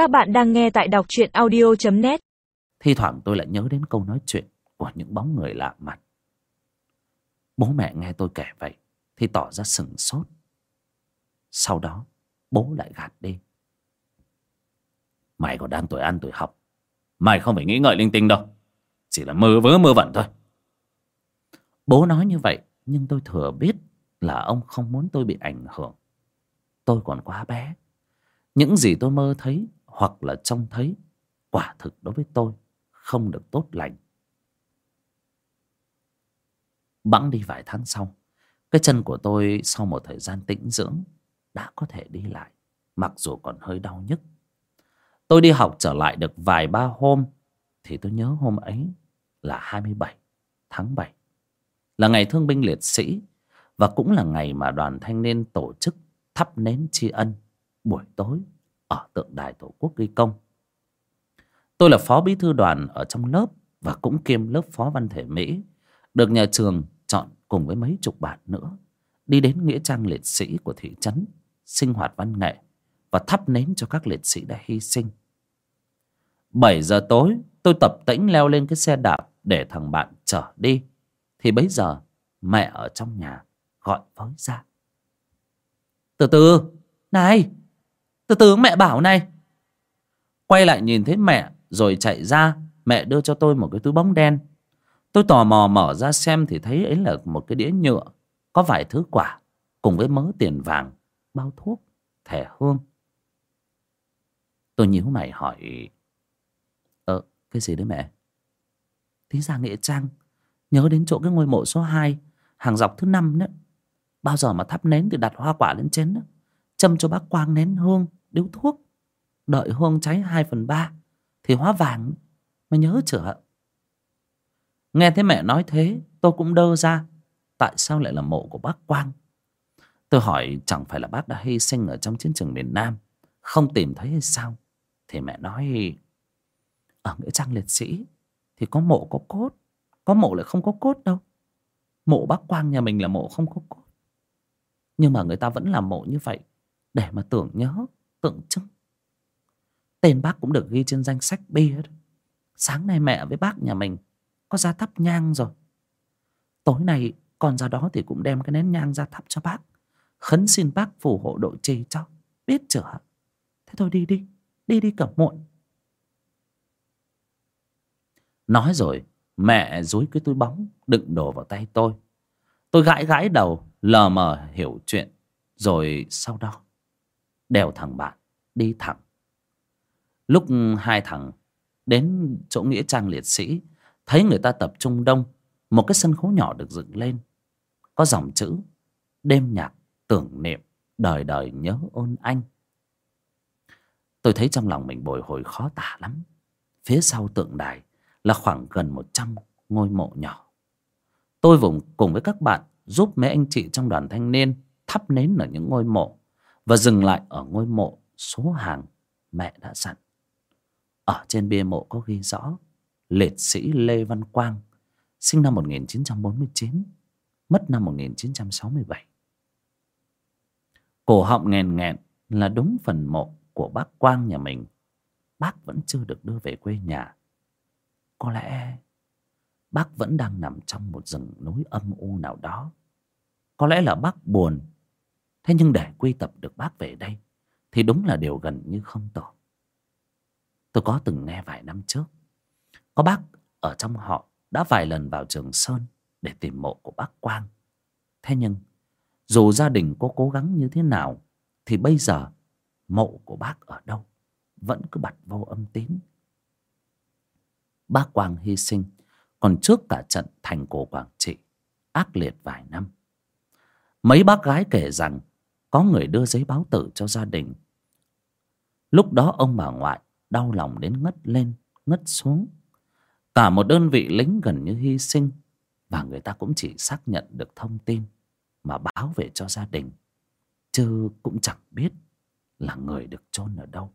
Các bạn đang nghe tại đọc truyện audio.net Thi thoảng tôi lại nhớ đến câu nói chuyện của những bóng người lạ mặt. Bố mẹ nghe tôi kể vậy, thì tỏ ra sừng sốt. Sau đó, bố lại gạt đi. Mày còn đang tuổi ăn tuổi học. Mày không phải nghĩ ngợi linh tinh đâu. Chỉ là mơ vớ mơ vẩn thôi. Bố nói như vậy, nhưng tôi thừa biết là ông không muốn tôi bị ảnh hưởng. Tôi còn quá bé. Những gì tôi mơ thấy hoặc là trông thấy quả thực đối với tôi không được tốt lành. Bẵng đi vài tháng sau, cái chân của tôi sau một thời gian tĩnh dưỡng đã có thể đi lại, mặc dù còn hơi đau nhức. Tôi đi học trở lại được vài ba hôm, thì tôi nhớ hôm ấy là 27 tháng 7, là ngày thương binh liệt sĩ và cũng là ngày mà đoàn thanh niên tổ chức thắp nến tri ân buổi tối ở tượng đài tổ quốc ghi công. Tôi là phó bí thư đoàn ở trong lớp và cũng kiêm lớp phó văn thể Mỹ, được nhà trường chọn cùng với mấy chục bạn nữa đi đến nghĩa trang liệt sĩ của thị trấn sinh hoạt văn nghệ và thắp nến cho các liệt sĩ đã hy sinh. 7 giờ tối, tôi tập tĩnh leo lên cái xe đạp để thằng bạn chở đi. Thì bấy giờ mẹ ở trong nhà gọi với ra. Từ từ, này, từ từ mẹ bảo này. Quay lại nhìn thấy mẹ rồi chạy ra, mẹ đưa cho tôi một cái túi bóng đen. Tôi tò mò mở ra xem thì thấy ấy là một cái đĩa nhựa, có vài thứ quả, cùng với mớ tiền vàng, bao thuốc, thẻ hương. Tôi nhíu mày hỏi, Ờ, cái gì đấy mẹ? Tí ra Nghĩa Trang, nhớ đến chỗ cái ngôi mộ số 2, hàng dọc thứ năm nữa Bao giờ mà thắp nến thì đặt hoa quả lên trên đó. Châm cho bác Quang nén hương, điếu thuốc. Đợi hương cháy 2 phần 3 thì hóa vàng. Mày nhớ chữa. Nghe thấy mẹ nói thế, tôi cũng đơ ra. Tại sao lại là mộ của bác Quang? Tôi hỏi chẳng phải là bác đã hy sinh ở trong chiến trường miền Nam, không tìm thấy hay sao? Thì mẹ nói ở nghĩa trang liệt sĩ thì có mộ có cốt, có mộ lại không có cốt đâu. Mộ bác Quang nhà mình là mộ không có cốt. Nhưng mà người ta vẫn làm mộ như vậy để mà tưởng nhớ, tượng trưng. Tên bác cũng được ghi trên danh sách bia đó. Sáng nay mẹ với bác nhà mình có ra thắp nhang rồi. Tối nay còn ra đó thì cũng đem cái nén nhang ra thắp cho bác. Khấn xin bác phù hộ độ trì cho. Biết chưa? Thế thôi đi đi. Đi đi cẩm muộn. Nói rồi mẹ dúi cái túi bóng đựng đồ vào tay tôi. Tôi gãi gãi đầu lờ mờ hiểu chuyện. Rồi sau đó đèo thằng bạn, đi thẳng. Lúc hai thằng đến chỗ nghĩa trang liệt sĩ, thấy người ta tập trung đông, một cái sân khấu nhỏ được dựng lên. Có dòng chữ, đêm nhạc tưởng niệm, đời đời nhớ ôn anh. Tôi thấy trong lòng mình bồi hồi khó tả lắm. Phía sau tượng đài là khoảng gần một trăm ngôi mộ nhỏ. Tôi vùng cùng với các bạn giúp mấy anh chị trong đoàn thanh niên thắp nến ở những ngôi mộ và dừng lại ở ngôi mộ số hàng mẹ đã dặn. Ở trên bia mộ có ghi rõ liệt sĩ Lê Văn Quang, sinh năm 1949 mất năm 1967 cổ họng nghèn nghẹn là đúng phần mộ của bác Quang nhà mình. Bác vẫn chưa được đưa về quê nhà. Có lẽ bác vẫn đang nằm trong một rừng núi âm u nào đó. Có lẽ là bác buồn thế nhưng để quy tập được bác về đây, thì đúng là điều gần như không tổ. tôi có từng nghe vài năm trước, có bác ở trong họ đã vài lần vào trường sơn để tìm mộ của bác quang. Thế nhưng, dù gia đình có cố gắng như thế nào, thì bây giờ mộ của bác ở đâu vẫn cứ bật vô âm tín. Bác quang hy sinh, còn trước cả trận thành cổ quảng trị, ác liệt vài năm. Mấy bác gái kể rằng có người đưa giấy báo tử cho gia đình. Lúc đó ông bà ngoại đau lòng đến ngất lên, ngất xuống. Cả một đơn vị lính gần như hy sinh và người ta cũng chỉ xác nhận được thông tin mà báo về cho gia đình, chứ cũng chẳng biết là người được chôn ở đâu.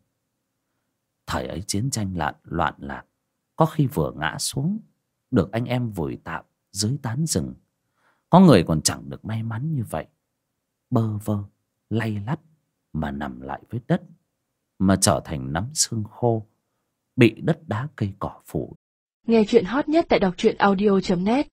Thời ấy chiến tranh lạn, loạn lạc, có khi vừa ngã xuống, được anh em vùi tạm dưới tán rừng. Có người còn chẳng được may mắn như vậy, bơ vơ lay lắt mà nằm lại với đất, mà trở thành nắm xương khô, bị đất đá cây cỏ phủ. Nghe chuyện hot nhất tại đọc truyện audio.net